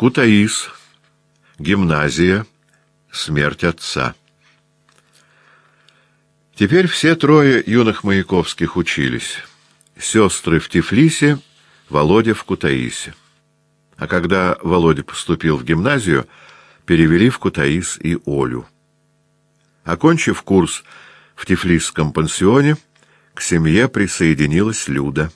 Кутаис. Гимназия. Смерть отца. Теперь все трое юных Маяковских учились. Сестры в Тифлисе, Володя в Кутаисе. А когда Володя поступил в гимназию, перевели в Кутаис и Олю. Окончив курс в Тифлисском пансионе, к семье присоединилась Люда.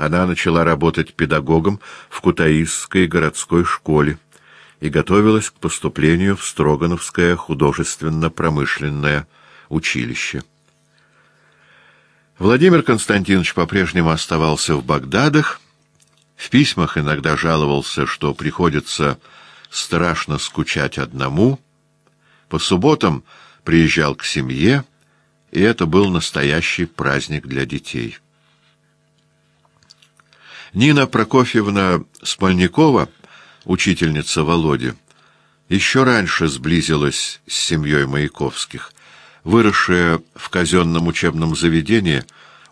Она начала работать педагогом в Кутаисской городской школе и готовилась к поступлению в Строгановское художественно-промышленное училище. Владимир Константинович по-прежнему оставался в Багдадах, в письмах иногда жаловался, что приходится страшно скучать одному, по субботам приезжал к семье, и это был настоящий праздник для детей. Нина Прокофьевна Смольникова, учительница Володи, еще раньше сблизилась с семьей Маяковских. Выросшая в казенном учебном заведении,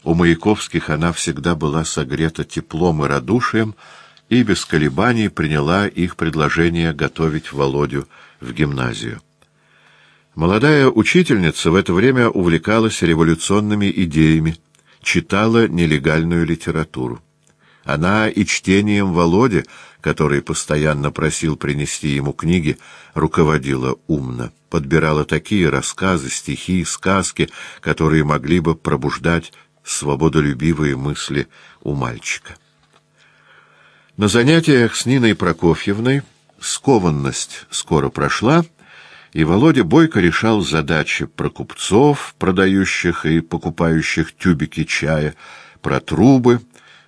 у Маяковских она всегда была согрета теплом и радушием, и без колебаний приняла их предложение готовить Володю в гимназию. Молодая учительница в это время увлекалась революционными идеями, читала нелегальную литературу. Она и чтением Володи, который постоянно просил принести ему книги, руководила умно, подбирала такие рассказы, стихи, сказки, которые могли бы пробуждать свободолюбивые мысли у мальчика. На занятиях с Ниной Прокофьевной скованность скоро прошла, и Володя Бойко решал задачи про купцов, продающих и покупающих тюбики чая, про трубы,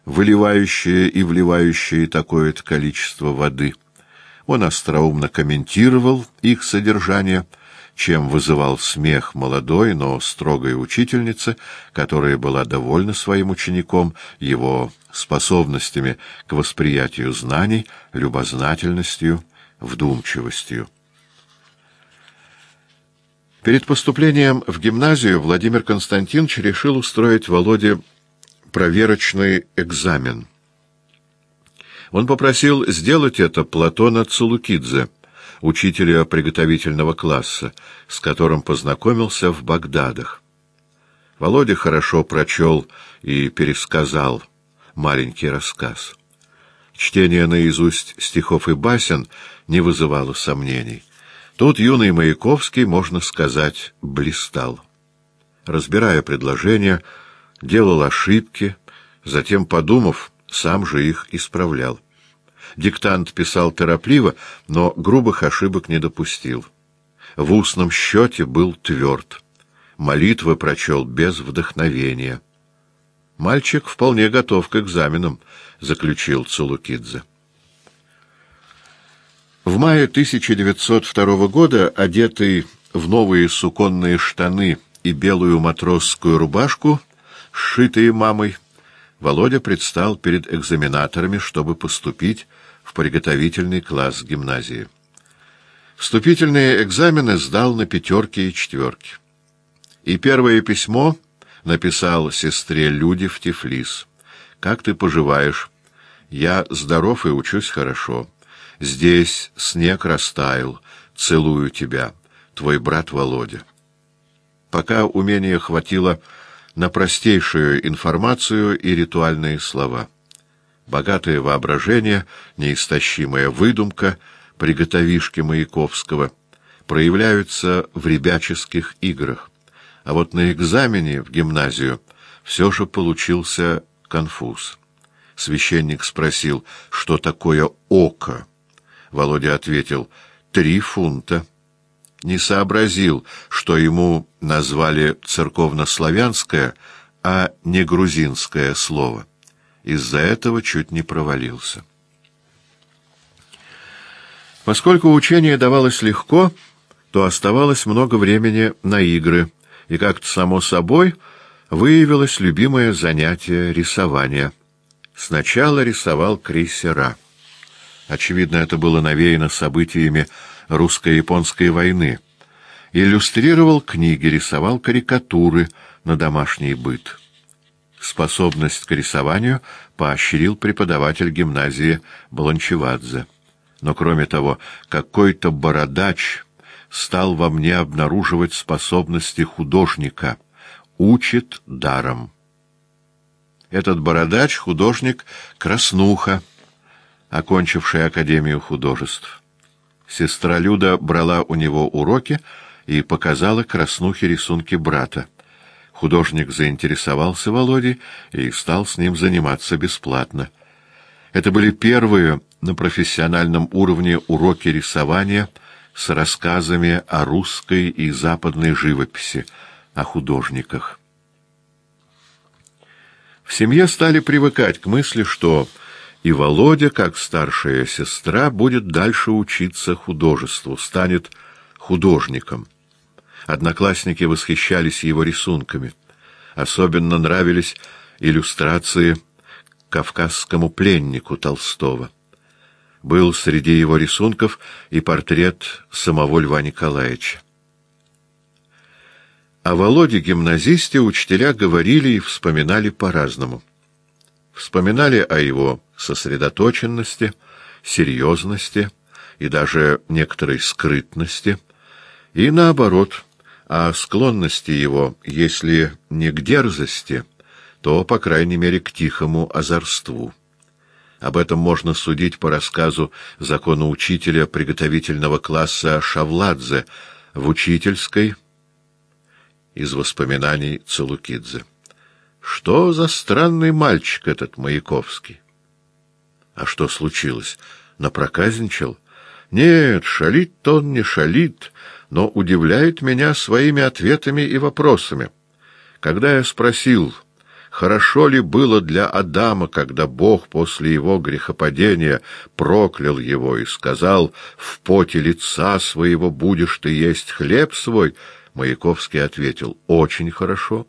выливающие и вливающие такое-то количество воды. Он остроумно комментировал их содержание, чем вызывал смех молодой, но строгой учительницы, которая была довольна своим учеником, его способностями к восприятию знаний, любознательностью, вдумчивостью. Перед поступлением в гимназию Владимир Константинович решил устроить Володе проверочный экзамен. Он попросил сделать это Платона Цулукидзе, учителя приготовительного класса, с которым познакомился в Багдадах. Володя хорошо прочел и пересказал маленький рассказ. Чтение наизусть стихов и басен не вызывало сомнений. Тут юный Маяковский, можно сказать, блистал. Разбирая предложения, делал ошибки, затем, подумав, сам же их исправлял. Диктант писал торопливо, но грубых ошибок не допустил. В устном счете был тверд. Молитвы прочел без вдохновения. «Мальчик вполне готов к экзаменам», — заключил Цулукидзе. В мае 1902 года, одетый в новые суконные штаны и белую матросскую рубашку, сшитые мамой, Володя предстал перед экзаменаторами, чтобы поступить в приготовительный класс гимназии. Вступительные экзамены сдал на пятерки и четверки. И первое письмо написал сестре Люде в Тифлис. «Как ты поживаешь? Я здоров и учусь хорошо. Здесь снег растаял. Целую тебя, твой брат Володя». Пока умения хватило на простейшую информацию и ритуальные слова. Богатое воображение, неистощимая выдумка, приготовишки Маяковского проявляются в ребяческих играх. А вот на экзамене в гимназию все же получился конфуз. Священник спросил, что такое око. Володя ответил, три фунта не сообразил, что ему назвали церковнославянское, а не грузинское слово. Из-за этого чуть не провалился. Поскольку учение давалось легко, то оставалось много времени на игры, и как-то само собой выявилось любимое занятие рисования. Сначала рисовал крейсера. Очевидно, это было навеяно событиями русско-японской войны. Иллюстрировал книги, рисовал карикатуры на домашний быт. Способность к рисованию поощрил преподаватель гимназии Баланчевадзе. Но, кроме того, какой-то бородач стал во мне обнаруживать способности художника, учит даром. Этот бородач — художник Краснуха, окончивший Академию художеств. Сестра Люда брала у него уроки и показала Краснухе рисунки брата. Художник заинтересовался Володей и стал с ним заниматься бесплатно. Это были первые на профессиональном уровне уроки рисования с рассказами о русской и западной живописи, о художниках. В семье стали привыкать к мысли, что и Володя, как старшая сестра, будет дальше учиться художеству, станет художником. Одноклассники восхищались его рисунками. Особенно нравились иллюстрации кавказскому пленнику Толстого. Был среди его рисунков и портрет самого Льва Николаевича. О Володе-гимназисте учителя говорили и вспоминали по-разному. Вспоминали о его сосредоточенности, серьезности и даже некоторой скрытности, и наоборот, о склонности его, если не к дерзости, то, по крайней мере, к тихому озорству. Об этом можно судить по рассказу законоучителя приготовительного класса Шавладзе в учительской из воспоминаний Целукидзе. Что за странный мальчик этот Маяковский? А что случилось? Напроказничал? Нет, шалит-то он не шалит, но удивляет меня своими ответами и вопросами. Когда я спросил, хорошо ли было для Адама, когда Бог после его грехопадения проклял его и сказал, «В поте лица своего будешь ты есть хлеб свой», Маяковский ответил, «Очень хорошо.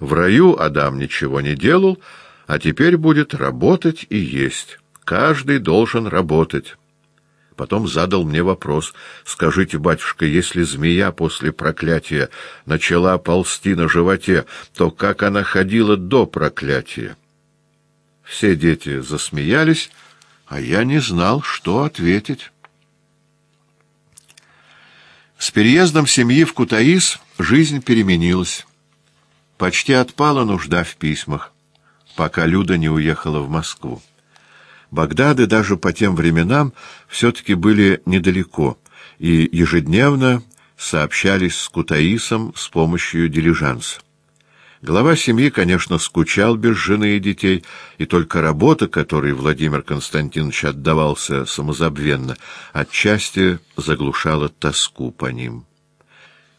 В раю Адам ничего не делал, а теперь будет работать и есть. Каждый должен работать». Потом задал мне вопрос. «Скажите, батюшка, если змея после проклятия начала ползти на животе, то как она ходила до проклятия?» Все дети засмеялись, а я не знал, что ответить. С переездом семьи в Кутаис жизнь переменилась. Почти отпала нужда в письмах, пока Люда не уехала в Москву. Багдады даже по тем временам все-таки были недалеко, и ежедневно сообщались с Кутаисом с помощью дилижанса. Глава семьи, конечно, скучал без жены и детей, и только работа, которой Владимир Константинович отдавался самозабвенно, отчасти заглушала тоску по ним.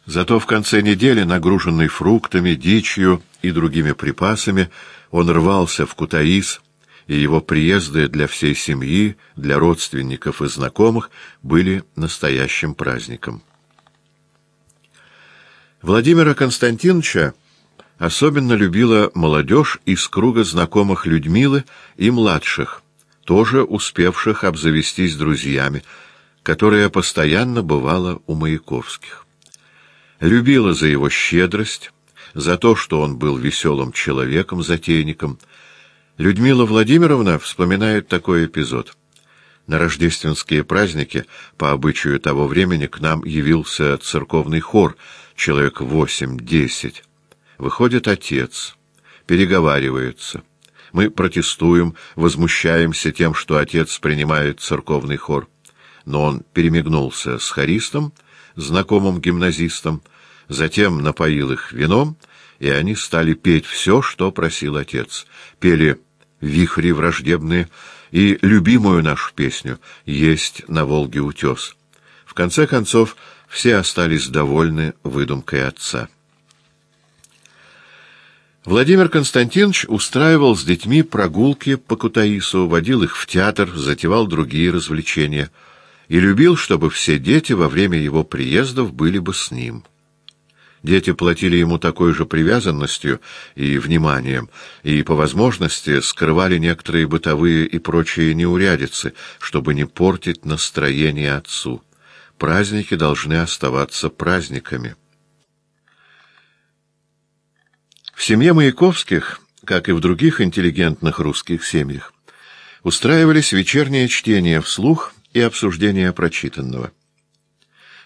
Зато в конце недели, нагруженный фруктами, дичью и другими припасами, он рвался в Кутаис, и его приезды для всей семьи, для родственников и знакомых были настоящим праздником. Владимира Константиновича особенно любила молодежь из круга знакомых Людмилы и младших, тоже успевших обзавестись друзьями, которая постоянно бывала у Маяковских. Любила за его щедрость, за то, что он был веселым человеком, затейником. Людмила Владимировна вспоминает такой эпизод. На рождественские праздники, по обычаю того времени, к нам явился церковный хор, человек восемь-десять. Выходит отец, переговариваются. Мы протестуем, возмущаемся тем, что отец принимает церковный хор. Но он перемигнулся с хористом, знакомым гимназистом, затем напоил их вином, и они стали петь все, что просил отец. Пели «Вихри враждебные» и любимую нашу песню «Есть на Волге утес». В конце концов, все остались довольны выдумкой отца. Владимир Константинович устраивал с детьми прогулки по Кутаису, водил их в театр, затевал другие развлечения и любил, чтобы все дети во время его приездов были бы с ним. Дети платили ему такой же привязанностью и вниманием, и, по возможности, скрывали некоторые бытовые и прочие неурядицы, чтобы не портить настроение отцу. Праздники должны оставаться праздниками. В семье Маяковских, как и в других интеллигентных русских семьях, устраивались вечерние чтения вслух и обсуждение прочитанного.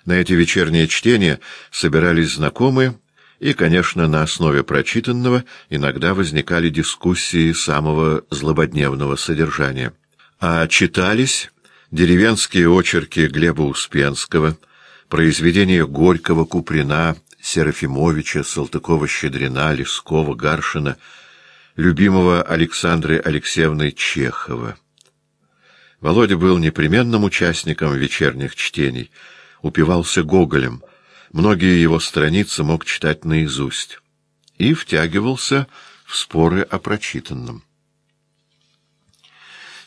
На эти вечерние чтения собирались знакомые, и, конечно, на основе прочитанного иногда возникали дискуссии самого злободневного содержания. А читались деревенские очерки Глеба Успенского, произведения Горького, Куприна, Серафимовича, Салтыкова-Щедрина, Лескова, Гаршина, любимого Александры Алексеевны Чехова. Володя был непременным участником вечерних чтений, упивался Гоголем, многие его страницы мог читать наизусть и втягивался в споры о прочитанном.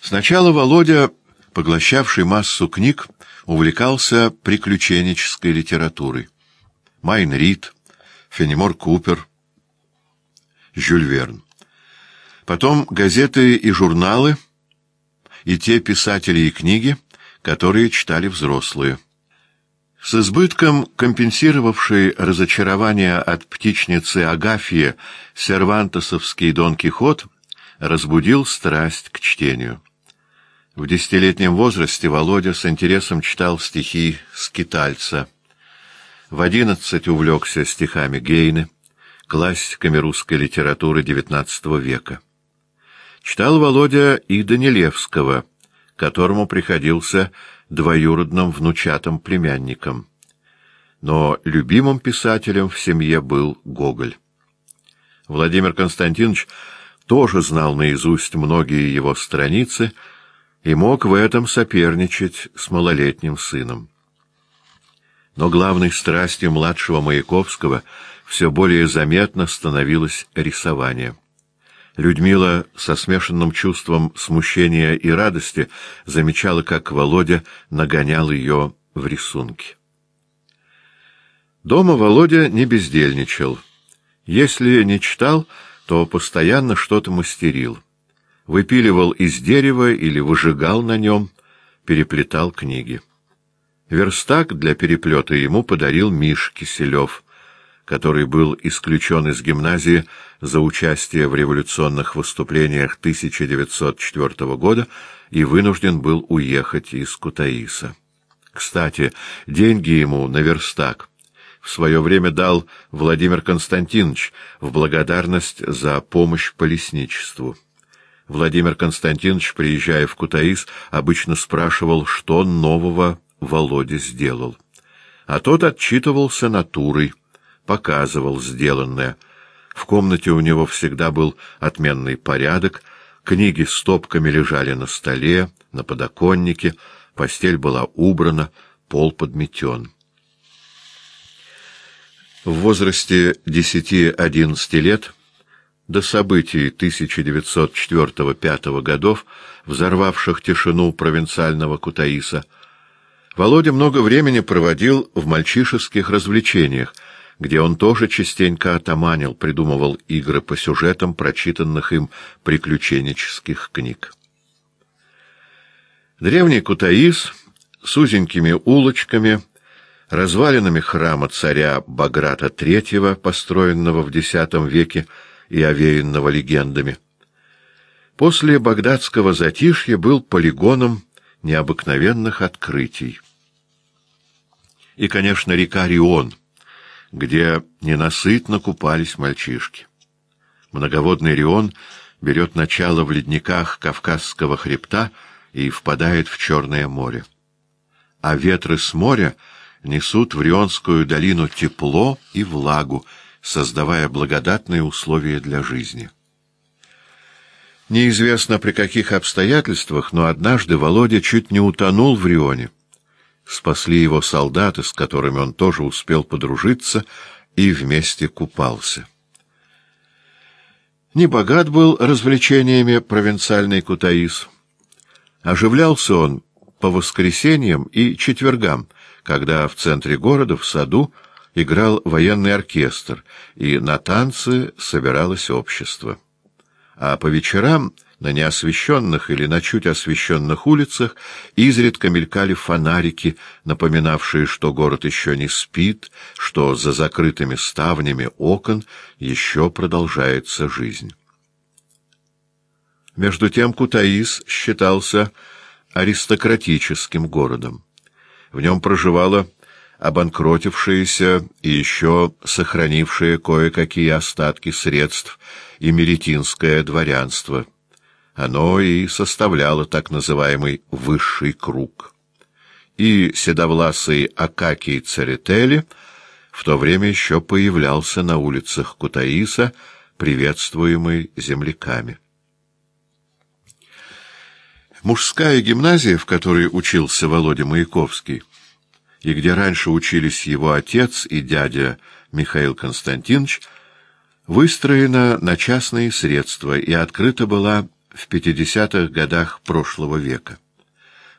Сначала Володя, поглощавший массу книг, увлекался приключенческой литературой. Майн Рид, Фенемор Купер, Жюль Верн. Потом газеты и журналы, и те писатели и книги, которые читали взрослые. С избытком компенсировавший разочарование от птичницы Агафьи сервантосовский Дон Кихот разбудил страсть к чтению. В десятилетнем возрасте Володя с интересом читал стихи скитальца. В одиннадцать увлекся стихами Гейны, классиками русской литературы XIX века. Читал Володя и Данилевского, которому приходился двоюродным внучатым племянником. Но любимым писателем в семье был Гоголь. Владимир Константинович тоже знал наизусть многие его страницы — и мог в этом соперничать с малолетним сыном. Но главной страстью младшего Маяковского все более заметно становилось рисование. Людмила со смешанным чувством смущения и радости замечала, как Володя нагонял ее в рисунки. Дома Володя не бездельничал. Если не читал, то постоянно что-то мастерил выпиливал из дерева или выжигал на нем, переплетал книги. Верстак для переплета ему подарил Миш Киселев, который был исключен из гимназии за участие в революционных выступлениях 1904 года и вынужден был уехать из Кутаиса. Кстати, деньги ему на верстак в свое время дал Владимир Константинович в благодарность за помощь по лесничеству. Владимир Константинович, приезжая в Кутаис, обычно спрашивал, что нового Володя сделал. А тот отчитывался натурой, показывал сделанное. В комнате у него всегда был отменный порядок, книги стопками лежали на столе, на подоконнике, постель была убрана, пол подметен. В возрасте десяти-одиннадцати лет до событий 1904-1905 годов, взорвавших тишину провинциального Кутаиса, Володя много времени проводил в мальчишеских развлечениях, где он тоже частенько отоманил, придумывал игры по сюжетам прочитанных им приключенческих книг. Древний Кутаис с узенькими улочками, развалинами храма царя Баграта III, построенного в X веке, и овеянного легендами. После багдадского затишья был полигоном необыкновенных открытий. И, конечно, река Рион, где ненасытно купались мальчишки. Многоводный Рион берет начало в ледниках Кавказского хребта и впадает в Черное море. А ветры с моря несут в Рионскую долину тепло и влагу, создавая благодатные условия для жизни. Неизвестно при каких обстоятельствах, но однажды Володя чуть не утонул в Рионе. Спасли его солдаты, с которыми он тоже успел подружиться, и вместе купался. Не богат был развлечениями провинциальный Кутаис. Оживлялся он по воскресеньям и четвергам, когда в центре города, в саду, играл военный оркестр, и на танцы собиралось общество. А по вечерам на неосвещенных или на чуть освещенных улицах изредка мелькали фонарики, напоминавшие, что город еще не спит, что за закрытыми ставнями окон еще продолжается жизнь. Между тем Кутаис считался аристократическим городом. В нем проживало обанкротившееся и еще сохранившее кое-какие остатки средств и меретинское дворянство. Оно и составляло так называемый «высший круг». И седовласый Акакий Церетели в то время еще появлялся на улицах Кутаиса, приветствуемый земляками. Мужская гимназия, в которой учился Володя Маяковский, и где раньше учились его отец и дядя Михаил Константинович, выстроена на частные средства и открыта была в 50-х годах прошлого века.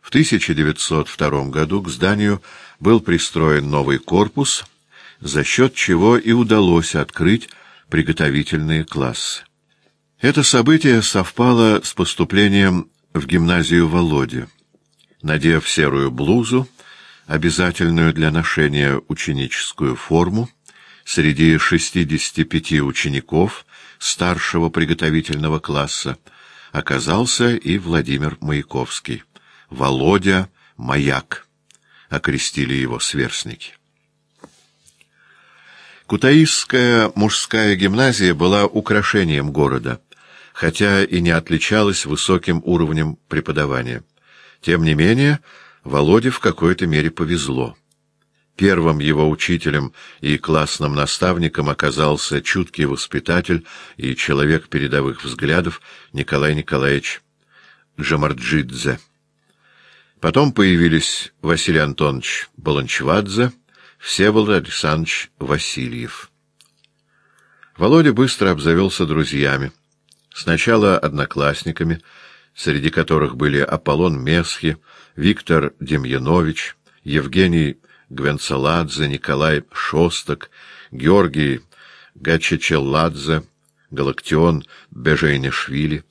В 1902 году к зданию был пристроен новый корпус, за счет чего и удалось открыть приготовительные классы. Это событие совпало с поступлением в гимназию Володи. Надев серую блузу, обязательную для ношения ученическую форму, среди 65 учеников старшего приготовительного класса оказался и Владимир Маяковский. Володя Маяк, окрестили его сверстники. Кутаисская мужская гимназия была украшением города, хотя и не отличалась высоким уровнем преподавания. Тем не менее, Володе в какой-то мере повезло. Первым его учителем и классным наставником оказался чуткий воспитатель и человек передовых взглядов Николай Николаевич Джамарджидзе. Потом появились Василий Антонович Баланчвадзе, Всеволод Александрович Васильев. Володя быстро обзавелся друзьями. Сначала одноклассниками, среди которых были Аполлон Месхи, Виктор Демьянович, Евгений Гвенцеладзе, Николай Шосток, Георгий Гачечеладзе, Галактион Бежейнишвили.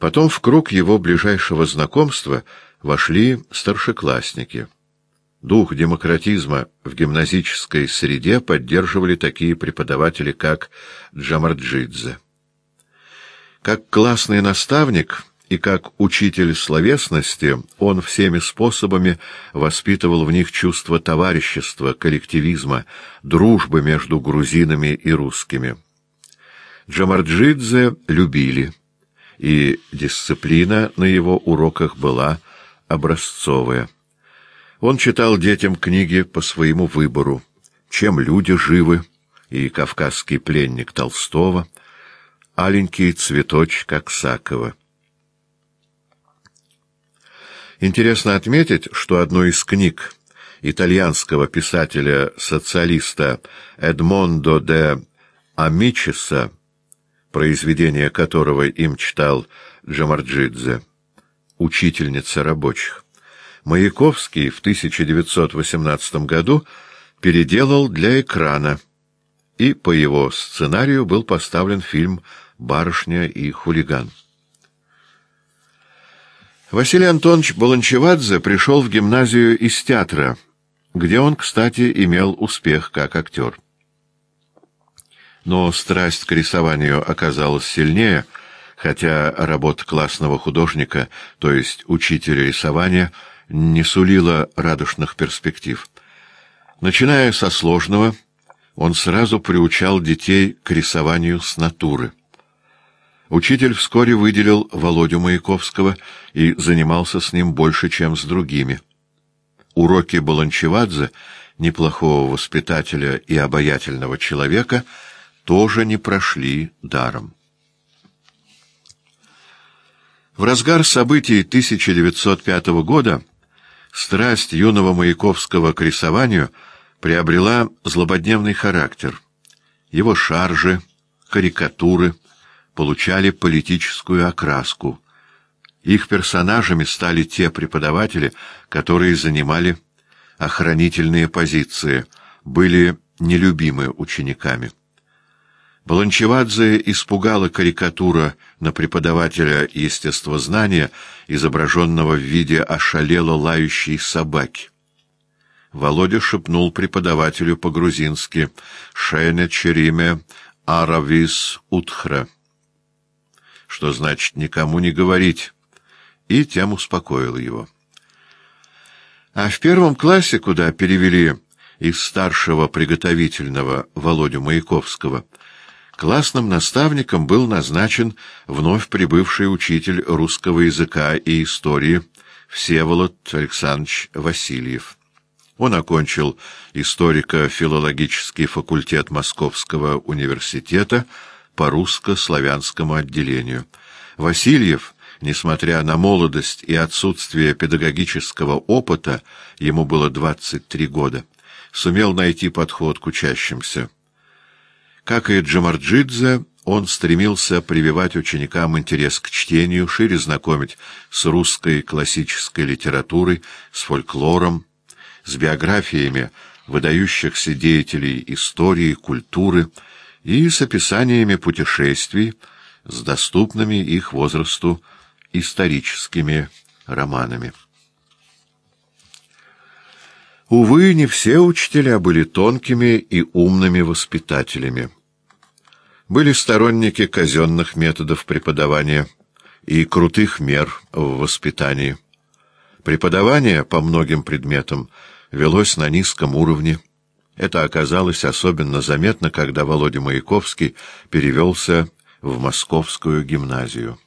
Потом в круг его ближайшего знакомства вошли старшеклассники. Дух демократизма в гимназической среде поддерживали такие преподаватели, как Джамарджидзе. Как классный наставник и как учитель словесности он всеми способами воспитывал в них чувство товарищества, коллективизма, дружбы между грузинами и русскими. Джамарджидзе любили, и дисциплина на его уроках была образцовая. Он читал детям книги по своему выбору «Чем люди живы» и «Кавказский пленник» Толстого, «Аленький цветочек Аксакова». Интересно отметить, что одну из книг итальянского писателя-социалиста Эдмондо де Амичеса, произведение которого им читал Джамарджидзе, «Учительница рабочих», Маяковский в 1918 году переделал для экрана, и по его сценарию был поставлен фильм «Барышня и хулиган». Василий Антонович Баланчевадзе пришел в гимназию из театра, где он, кстати, имел успех как актер. Но страсть к рисованию оказалась сильнее, хотя работа классного художника, то есть учителя рисования, не сулила радушных перспектив. Начиная со сложного, он сразу приучал детей к рисованию с натуры. Учитель вскоре выделил Володю Маяковского и занимался с ним больше, чем с другими. Уроки Баланчевадзе, неплохого воспитателя и обаятельного человека, тоже не прошли даром. В разгар событий 1905 года страсть юного Маяковского к рисованию приобрела злободневный характер. Его шаржи, карикатуры — получали политическую окраску. Их персонажами стали те преподаватели, которые занимали охранительные позиции, были нелюбимы учениками. Баланчевадзе испугала карикатура на преподавателя естествознания, изображенного в виде ошалело лающей собаки. Володя шепнул преподавателю по-грузински «Шене чериме аравис утхра» что значит никому не говорить, и тем успокоил его. А в первом классе, куда перевели из старшего приготовительного Володю Маяковского, классным наставником был назначен вновь прибывший учитель русского языка и истории Всеволод Александрович Васильев. Он окончил историко-филологический факультет Московского университета по русско-славянскому отделению. Васильев, несмотря на молодость и отсутствие педагогического опыта, ему было 23 года, сумел найти подход к учащимся. Как и Джамарджидзе, он стремился прививать ученикам интерес к чтению, шире знакомить с русской классической литературой, с фольклором, с биографиями выдающихся деятелей истории, культуры и с описаниями путешествий, с доступными их возрасту историческими романами. Увы, не все учителя были тонкими и умными воспитателями. Были сторонники казенных методов преподавания и крутых мер в воспитании. Преподавание по многим предметам велось на низком уровне. Это оказалось особенно заметно, когда Володя Маяковский перевелся в московскую гимназию.